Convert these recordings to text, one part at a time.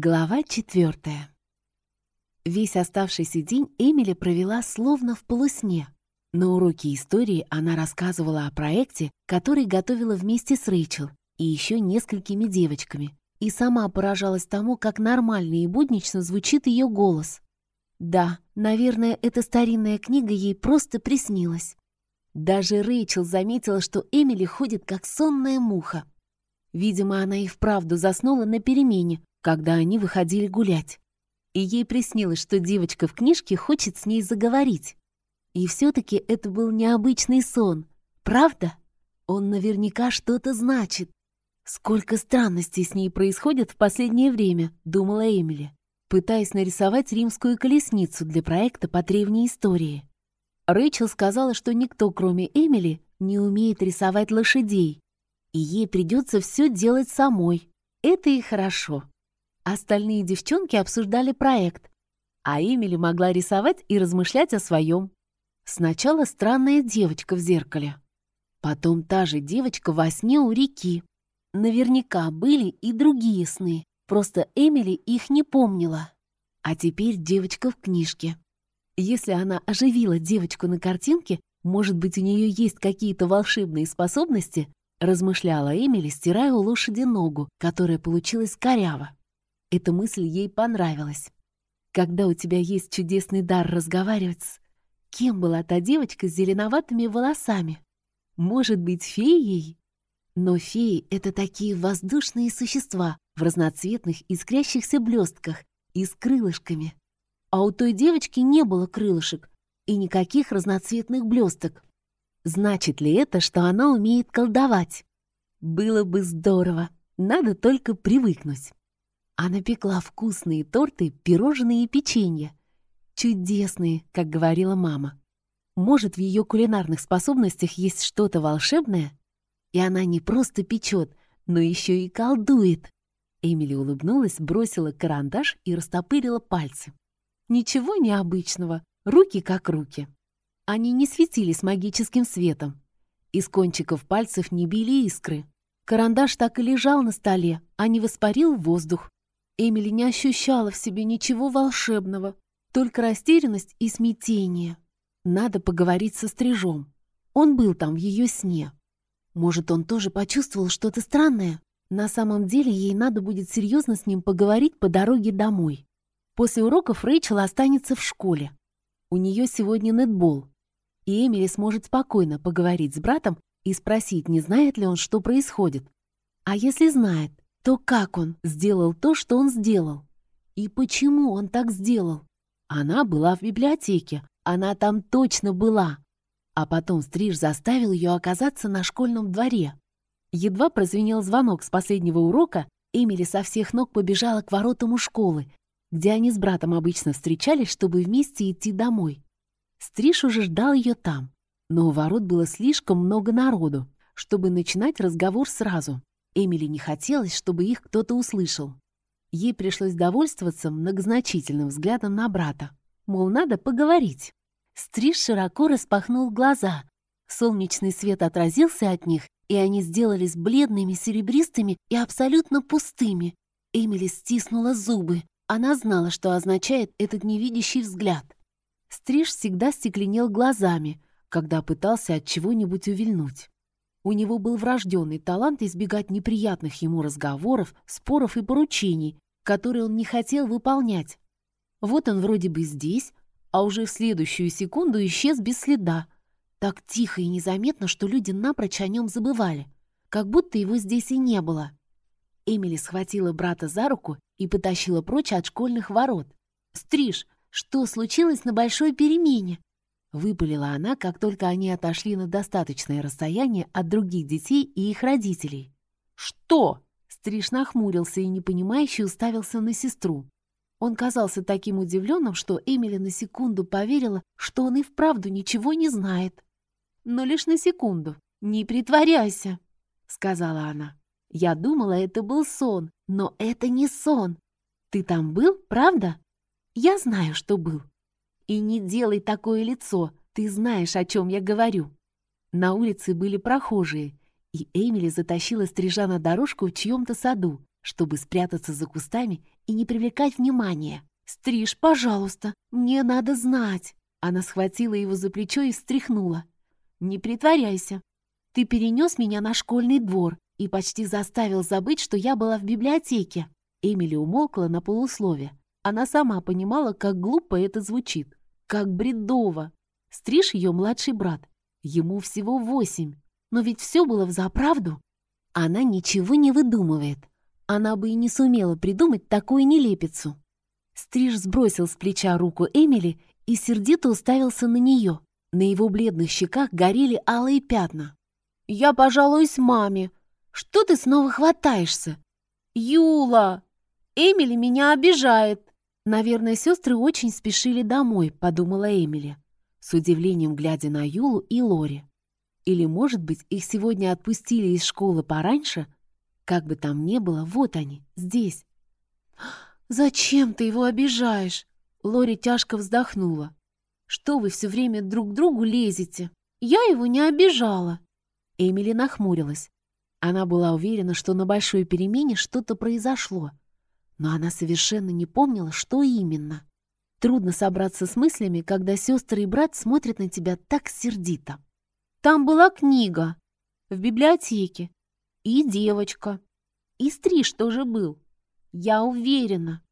Глава четвертая. Весь оставшийся день Эмили провела словно в полусне. На уроке истории она рассказывала о проекте, который готовила вместе с Рэйчел и еще несколькими девочками, и сама поражалась тому, как нормально и буднично звучит ее голос. Да, наверное, эта старинная книга ей просто приснилась. Даже Рэйчел заметила, что Эмили ходит как сонная муха. Видимо, она и вправду заснула на перемене, когда они выходили гулять. И ей приснилось, что девочка в книжке хочет с ней заговорить. И все-таки это был необычный сон, правда? Он наверняка что-то значит. Сколько странностей с ней происходит в последнее время, думала Эмили, пытаясь нарисовать римскую колесницу для проекта по древней истории. Рэйчел сказала, что никто, кроме Эмили, не умеет рисовать лошадей, и ей придется все делать самой. Это и хорошо. Остальные девчонки обсуждали проект, а Эмили могла рисовать и размышлять о своем. Сначала странная девочка в зеркале. Потом та же девочка во сне у реки. Наверняка были и другие сны, просто Эмили их не помнила. А теперь девочка в книжке. Если она оживила девочку на картинке, может быть, у нее есть какие-то волшебные способности, размышляла Эмили, стирая у лошади ногу, которая получилась коряво. Эта мысль ей понравилась. Когда у тебя есть чудесный дар разговаривать с... Кем была та девочка с зеленоватыми волосами? Может быть, феей? Но феи — это такие воздушные существа в разноцветных искрящихся блестках и с крылышками. А у той девочки не было крылышек и никаких разноцветных блесток. Значит ли это, что она умеет колдовать? Было бы здорово, надо только привыкнуть. Она пекла вкусные торты, пирожные и печенье. Чудесные, как говорила мама. Может, в ее кулинарных способностях есть что-то волшебное? И она не просто печет, но еще и колдует. Эмили улыбнулась, бросила карандаш и растопырила пальцы. Ничего необычного, руки как руки. Они не светились магическим светом. Из кончиков пальцев не били искры. Карандаш так и лежал на столе, а не воспарил в воздух. Эмили не ощущала в себе ничего волшебного, только растерянность и смятение. Надо поговорить со стрижом. Он был там в ее сне. Может, он тоже почувствовал что-то странное? На самом деле ей надо будет серьезно с ним поговорить по дороге домой. После уроков Рэйчел останется в школе. У нее сегодня нетбол. И Эмили сможет спокойно поговорить с братом и спросить, не знает ли он, что происходит. А если знает, то как он сделал то, что он сделал? И почему он так сделал? Она была в библиотеке, она там точно была. А потом Стриж заставил ее оказаться на школьном дворе. Едва прозвенел звонок с последнего урока, Эмили со всех ног побежала к воротам у школы, где они с братом обычно встречались, чтобы вместе идти домой. Стриж уже ждал ее там, но у ворот было слишком много народу, чтобы начинать разговор сразу. Эмили не хотелось, чтобы их кто-то услышал. Ей пришлось довольствоваться многозначительным взглядом на брата. Мол, надо поговорить. Стриж широко распахнул глаза. Солнечный свет отразился от них, и они сделались бледными, серебристыми и абсолютно пустыми. Эмили стиснула зубы. Она знала, что означает этот невидящий взгляд. Стриж всегда стекленел глазами, когда пытался от чего-нибудь увильнуть. У него был врожденный талант избегать неприятных ему разговоров, споров и поручений, которые он не хотел выполнять. Вот он вроде бы здесь, а уже в следующую секунду исчез без следа. Так тихо и незаметно, что люди напрочь о нем забывали, как будто его здесь и не было. Эмили схватила брата за руку и потащила прочь от школьных ворот. «Стриж, что случилось на большой перемене?» Выпалила она, как только они отошли на достаточное расстояние от других детей и их родителей. «Что?» Стриж нахмурился и непонимающе уставился на сестру. Он казался таким удивленным, что Эмили на секунду поверила, что он и вправду ничего не знает. «Но лишь на секунду. Не притворяйся», — сказала она. «Я думала, это был сон, но это не сон. Ты там был, правда? Я знаю, что был. И не делай такое лицо, ты знаешь, о чем я говорю. На улице были прохожие, и Эмили затащила стрижа на дорожку в чьем-то саду, чтобы спрятаться за кустами и не привлекать внимания. «Стриж, пожалуйста, мне надо знать!» Она схватила его за плечо и встряхнула. «Не притворяйся. Ты перенес меня на школьный двор и почти заставил забыть, что я была в библиотеке». Эмили умолкла на полуслове. Она сама понимала, как глупо это звучит, как бредово. Стриж ее младший брат. Ему всего восемь. Но ведь все было взаправду. Она ничего не выдумывает. Она бы и не сумела придумать такую нелепицу. Стриж сбросил с плеча руку Эмили и сердито уставился на нее. На его бледных щеках горели алые пятна. «Я пожалуюсь маме. Что ты снова хватаешься?» «Юла! Эмили меня обижает!» «Наверное, сестры очень спешили домой», — подумала Эмили, с удивлением глядя на Юлу и Лори. Или, может быть, их сегодня отпустили из школы пораньше? Как бы там ни было, вот они, здесь. «Зачем ты его обижаешь?» Лори тяжко вздохнула. «Что вы все время друг к другу лезете? Я его не обижала!» Эмили нахмурилась. Она была уверена, что на большой перемене что-то произошло. Но она совершенно не помнила, что именно. Трудно собраться с мыслями, когда сестры и брат смотрят на тебя так сердито. Там была книга в библиотеке и девочка. И стриж тоже был. Я уверена.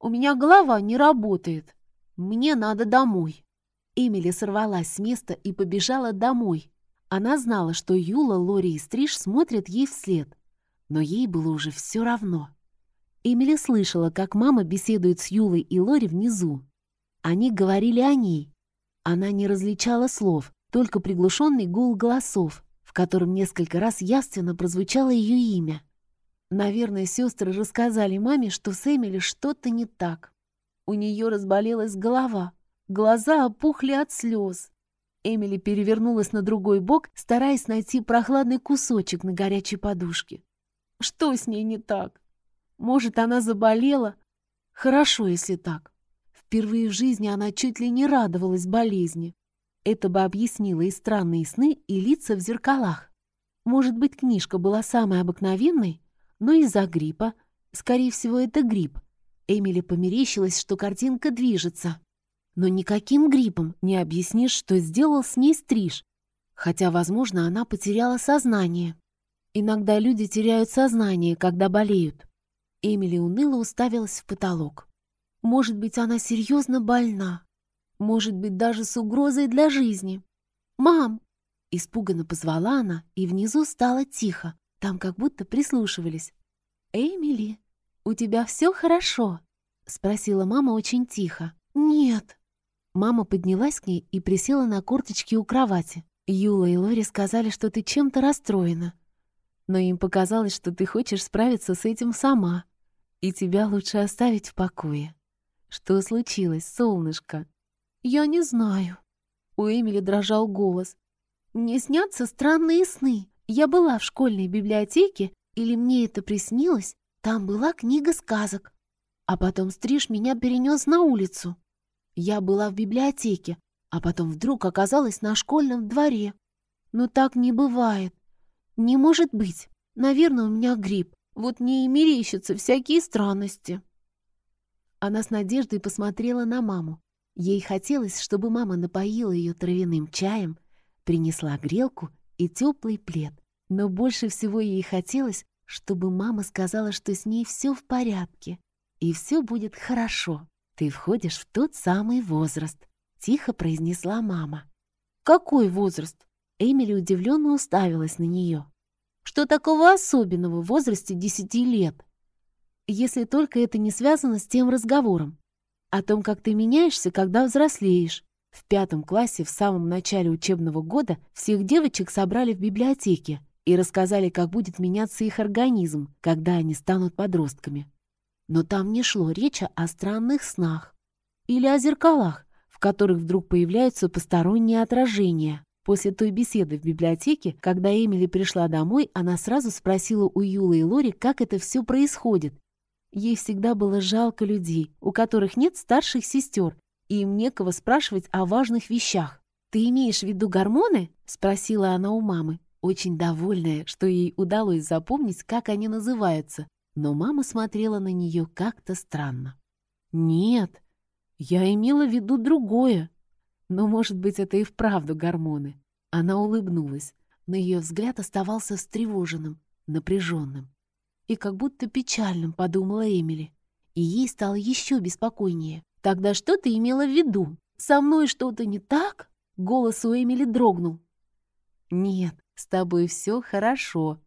У меня голова не работает. Мне надо домой. Эмили сорвалась с места и побежала домой. Она знала, что Юла, Лори и Стриж смотрят ей вслед. Но ей было уже все равно. Эмили слышала, как мама беседует с Юлой и Лори внизу. Они говорили о ней. Она не различала слов, только приглушенный гул голосов, в котором несколько раз явственно прозвучало ее имя. Наверное, сестры рассказали маме, что с Эмили что-то не так. У нее разболелась голова, глаза опухли от слез. Эмили перевернулась на другой бок, стараясь найти прохладный кусочек на горячей подушке. Что с ней не так? Может, она заболела? Хорошо, если так. Впервые в жизни она чуть ли не радовалась болезни. Это бы объяснило и странные сны, и лица в зеркалах. Может быть, книжка была самой обыкновенной, но из-за гриппа, скорее всего, это грипп, Эмили померещилась, что картинка движется. Но никаким гриппом не объяснишь, что сделал с ней стриж, хотя, возможно, она потеряла сознание. Иногда люди теряют сознание, когда болеют. Эмили уныло уставилась в потолок. Может быть, она серьезно больна. Может быть, даже с угрозой для жизни. «Мам!» Испуганно позвала она, и внизу стало тихо. Там как будто прислушивались. «Эмили, у тебя все хорошо?» Спросила мама очень тихо. «Нет». Мама поднялась к ней и присела на корточки у кровати. «Юла и Лори сказали, что ты чем-то расстроена. Но им показалось, что ты хочешь справиться с этим сама. И тебя лучше оставить в покое. Что случилось, солнышко?» «Я не знаю». У Эмили дрожал голос. «Мне снятся странные сны. Я была в школьной библиотеке, или мне это приснилось? Там была книга сказок. А потом стриж меня перенес на улицу. Я была в библиотеке, а потом вдруг оказалась на школьном дворе. Но так не бывает. Не может быть. Наверное, у меня грипп. Вот мне и мерещатся всякие странности. Она с надеждой посмотрела на маму. Ей хотелось, чтобы мама напоила ее травяным чаем, принесла грелку и теплый плед. Но больше всего ей хотелось, чтобы мама сказала, что с ней все в порядке, и все будет хорошо. Ты входишь в тот самый возраст, тихо произнесла мама. Какой возраст? Эмили удивленно уставилась на нее. Что такого особенного в возрасте десяти лет? Если только это не связано с тем разговором, о том, как ты меняешься, когда взрослеешь. В пятом классе в самом начале учебного года всех девочек собрали в библиотеке и рассказали, как будет меняться их организм, когда они станут подростками. Но там не шло речи о странных снах или о зеркалах, в которых вдруг появляются посторонние отражения. После той беседы в библиотеке, когда Эмили пришла домой, она сразу спросила у Юлы и Лори, как это все происходит, Ей всегда было жалко людей, у которых нет старших сестер, и им некого спрашивать о важных вещах. «Ты имеешь в виду гормоны?» — спросила она у мамы, очень довольная, что ей удалось запомнить, как они называются. но мама смотрела на нее как-то странно. «Нет, я имела в виду другое. Но, может быть, это и вправду гормоны». Она улыбнулась, но ее взгляд оставался встревоженным, напряженным. И как будто печальным, подумала Эмили. И ей стало еще беспокойнее. «Тогда что ты имела в виду? Со мной что-то не так?» Голос у Эмили дрогнул. «Нет, с тобой все хорошо».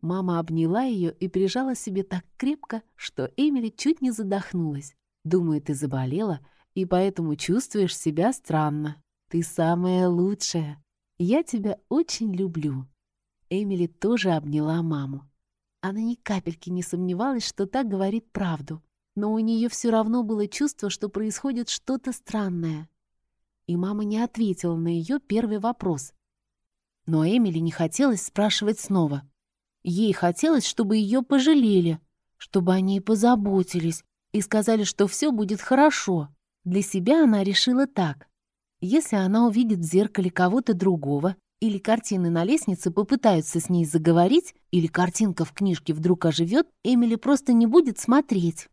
Мама обняла ее и прижала себе так крепко, что Эмили чуть не задохнулась. «Думаю, ты заболела, и поэтому чувствуешь себя странно. Ты самая лучшая. Я тебя очень люблю». Эмили тоже обняла маму. Она ни капельки не сомневалась, что так говорит правду, но у нее все равно было чувство, что происходит что-то странное. И мама не ответила на ее первый вопрос. Но Эмили не хотелось спрашивать снова. Ей хотелось, чтобы ее пожалели, чтобы они позаботились и сказали, что все будет хорошо. Для себя она решила так. Если она увидит в зеркале кого-то другого, или картины на лестнице попытаются с ней заговорить, или картинка в книжке вдруг оживет, Эмили просто не будет смотреть.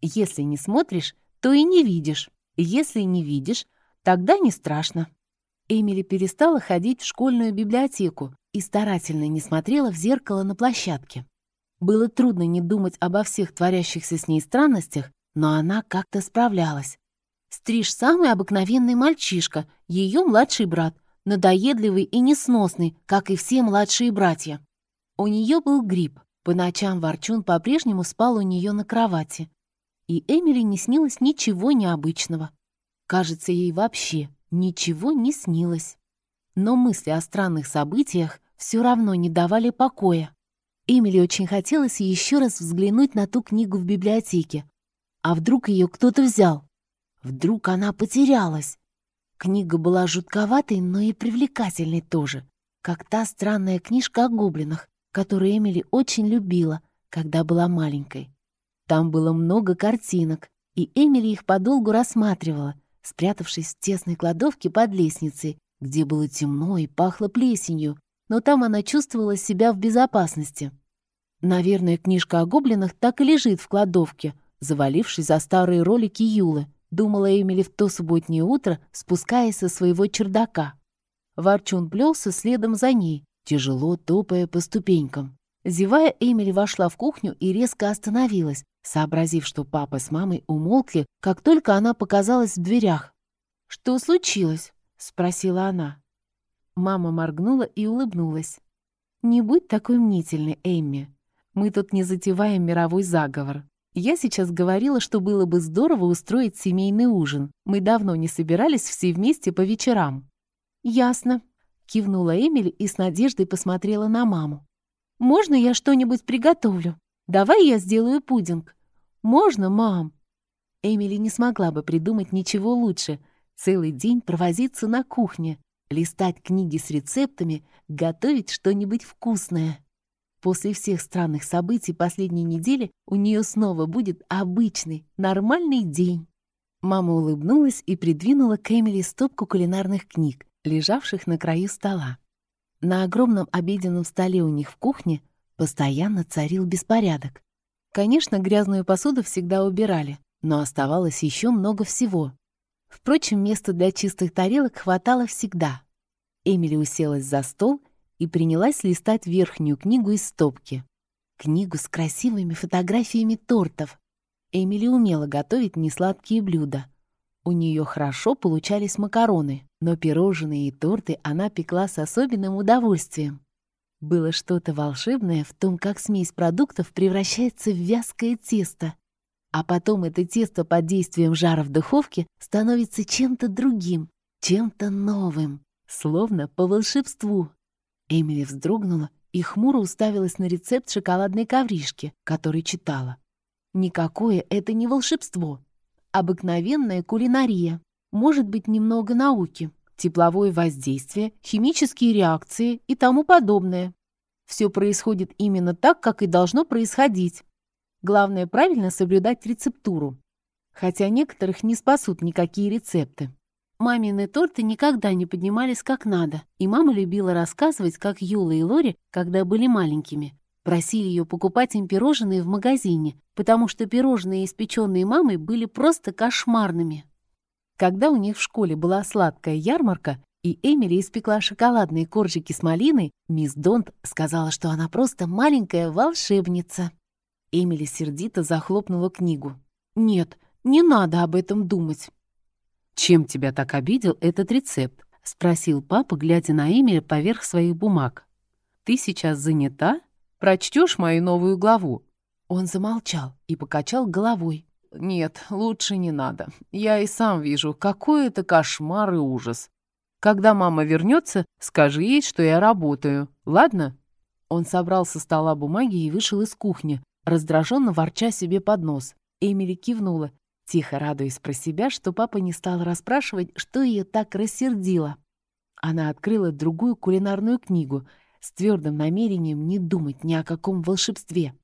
Если не смотришь, то и не видишь. Если не видишь, тогда не страшно. Эмили перестала ходить в школьную библиотеку и старательно не смотрела в зеркало на площадке. Было трудно не думать обо всех творящихся с ней странностях, но она как-то справлялась. Стриж самый обыкновенный мальчишка, ее младший брат, надоедливый и несносный, как и все младшие братья. У нее был грипп. По ночам Ворчун по-прежнему спал у нее на кровати. И Эмили не снилось ничего необычного. Кажется, ей вообще ничего не снилось. Но мысли о странных событиях все равно не давали покоя. Эмили очень хотелось еще раз взглянуть на ту книгу в библиотеке. А вдруг ее кто-то взял? Вдруг она потерялась. Книга была жутковатой, но и привлекательной тоже, как та странная книжка о гоблинах, которую Эмили очень любила, когда была маленькой. Там было много картинок, и Эмили их подолгу рассматривала, спрятавшись в тесной кладовке под лестницей, где было темно и пахло плесенью, но там она чувствовала себя в безопасности. Наверное, книжка о гоблинах так и лежит в кладовке, завалившись за старые ролики Юлы, думала Эмили в то субботнее утро, спускаясь со своего чердака. Ворчун плелся следом за ней, тяжело топая по ступенькам. Зевая, Эмили вошла в кухню и резко остановилась, сообразив, что папа с мамой умолкли, как только она показалась в дверях. «Что случилось?» — спросила она. Мама моргнула и улыбнулась. «Не будь такой мнительной, Эмми. Мы тут не затеваем мировой заговор. Я сейчас говорила, что было бы здорово устроить семейный ужин. Мы давно не собирались все вместе по вечерам». «Ясно», — кивнула Эмили и с надеждой посмотрела на маму. «Можно я что-нибудь приготовлю? Давай я сделаю пудинг». «Можно, мам?» Эмили не смогла бы придумать ничего лучше. Целый день провозиться на кухне, листать книги с рецептами, готовить что-нибудь вкусное. После всех странных событий последней недели у нее снова будет обычный, нормальный день. Мама улыбнулась и придвинула к Эмили стопку кулинарных книг, лежавших на краю стола. На огромном обеденном столе у них в кухне постоянно царил беспорядок. Конечно, грязную посуду всегда убирали, но оставалось еще много всего. Впрочем, места для чистых тарелок хватало всегда. Эмили уселась за стол и принялась листать верхнюю книгу из стопки. Книгу с красивыми фотографиями тортов. Эмили умела готовить несладкие блюда. У нее хорошо получались макароны, но пирожные и торты она пекла с особенным удовольствием. Было что-то волшебное в том, как смесь продуктов превращается в вязкое тесто. А потом это тесто под действием жара в духовке становится чем-то другим, чем-то новым, словно по волшебству. Эмили вздрогнула и хмуро уставилась на рецепт шоколадной ковришки, который читала. Никакое это не волшебство. Обыкновенная кулинария. Может быть немного науки, тепловое воздействие, химические реакции и тому подобное. Все происходит именно так, как и должно происходить. Главное правильно соблюдать рецептуру. Хотя некоторых не спасут никакие рецепты. Мамины торты никогда не поднимались как надо, и мама любила рассказывать, как Юла и Лори, когда были маленькими, просили ее покупать им пирожные в магазине, потому что пирожные, испеченные мамой, были просто кошмарными. Когда у них в школе была сладкая ярмарка, и Эмили испекла шоколадные коржики с малиной, мисс Донт сказала, что она просто маленькая волшебница. Эмили сердито захлопнула книгу. «Нет, не надо об этом думать». «Чем тебя так обидел этот рецепт?» — спросил папа, глядя на Эмили поверх своих бумаг. «Ты сейчас занята? Прочтешь мою новую главу?» Он замолчал и покачал головой. «Нет, лучше не надо. Я и сам вижу, какой это кошмар и ужас. Когда мама вернется, скажи ей, что я работаю. Ладно?» Он собрал со стола бумаги и вышел из кухни, раздраженно ворча себе под нос. Эмили кивнула, тихо радуясь про себя, что папа не стал расспрашивать, что ее так рассердило. Она открыла другую кулинарную книгу с твердым намерением не думать ни о каком волшебстве.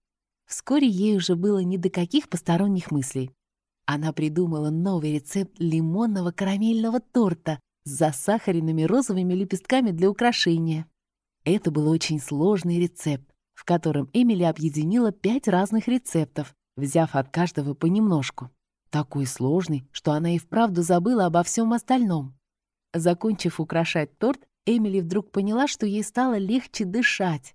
Вскоре ей уже было ни до каких посторонних мыслей. Она придумала новый рецепт лимонного карамельного торта с засахаренными розовыми лепестками для украшения. Это был очень сложный рецепт, в котором Эмили объединила пять разных рецептов, взяв от каждого понемножку. Такой сложный, что она и вправду забыла обо всем остальном. Закончив украшать торт, Эмили вдруг поняла, что ей стало легче дышать.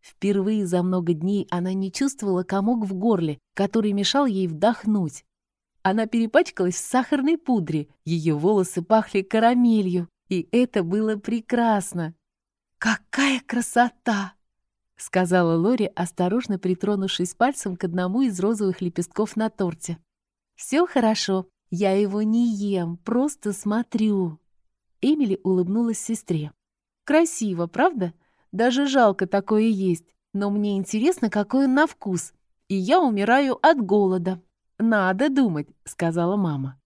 Впервые за много дней она не чувствовала комок в горле, который мешал ей вдохнуть. Она перепачкалась в сахарной пудре, ее волосы пахли карамелью, и это было прекрасно. «Какая красота!» — сказала Лори, осторожно притронувшись пальцем к одному из розовых лепестков на торте. «Все хорошо, я его не ем, просто смотрю». Эмили улыбнулась сестре. «Красиво, правда? Даже жалко такое есть, но мне интересно, какой он на вкус, и я умираю от голода». «Надо думать», — сказала мама.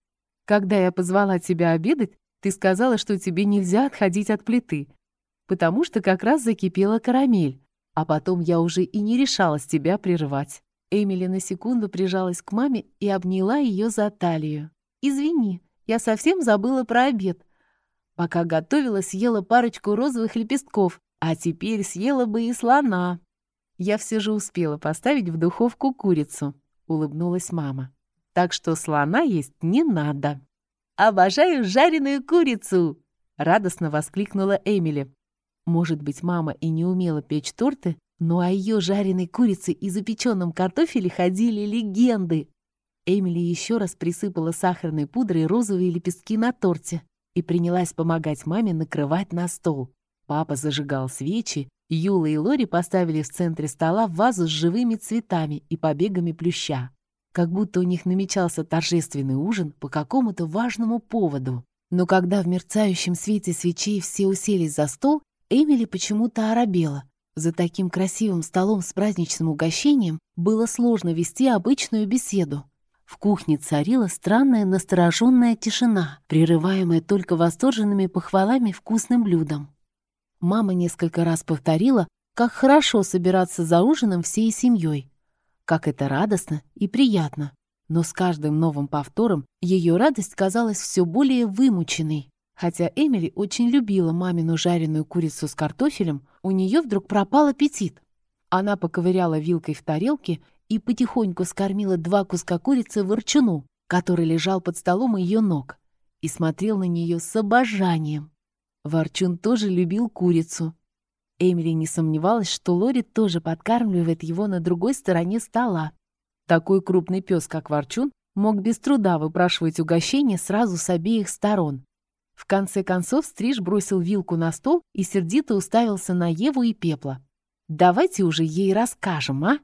«Когда я позвала тебя обедать, ты сказала, что тебе нельзя отходить от плиты, потому что как раз закипела карамель, а потом я уже и не решалась тебя прерывать». Эмили на секунду прижалась к маме и обняла ее за талию. «Извини, я совсем забыла про обед. Пока готовила, съела парочку розовых лепестков, а теперь съела бы и слона». Я все же успела поставить в духовку курицу. — улыбнулась мама. «Так что слона есть не надо». «Обожаю жареную курицу!» — радостно воскликнула Эмили. Может быть, мама и не умела печь торты, но о ее жареной курице и запеченном картофеле ходили легенды. Эмили еще раз присыпала сахарной пудрой розовые лепестки на торте и принялась помогать маме накрывать на стол. Папа зажигал свечи, Юла и Лори поставили в центре стола вазу с живыми цветами и побегами плюща. Как будто у них намечался торжественный ужин по какому-то важному поводу. Но когда в мерцающем свете свечей все уселись за стол, Эмили почему-то оробела. За таким красивым столом с праздничным угощением было сложно вести обычную беседу. В кухне царила странная настороженная тишина, прерываемая только восторженными похвалами вкусным блюдом. Мама несколько раз повторила, как хорошо собираться за ужином всей семьей. Как это радостно и приятно. Но с каждым новым повтором ее радость казалась все более вымученной. Хотя Эмили очень любила мамину жареную курицу с картофелем, у нее вдруг пропал аппетит. Она поковыряла вилкой в тарелке и потихоньку скормила два куска курицы ворчуну, который лежал под столом ее ног, и смотрел на нее с обожанием. Ворчун тоже любил курицу. Эмили не сомневалась, что Лори тоже подкармливает его на другой стороне стола. Такой крупный пес, как Ворчун, мог без труда выпрашивать угощение сразу с обеих сторон. В конце концов Стриж бросил вилку на стол и сердито уставился на Еву и Пепла. «Давайте уже ей расскажем, а?»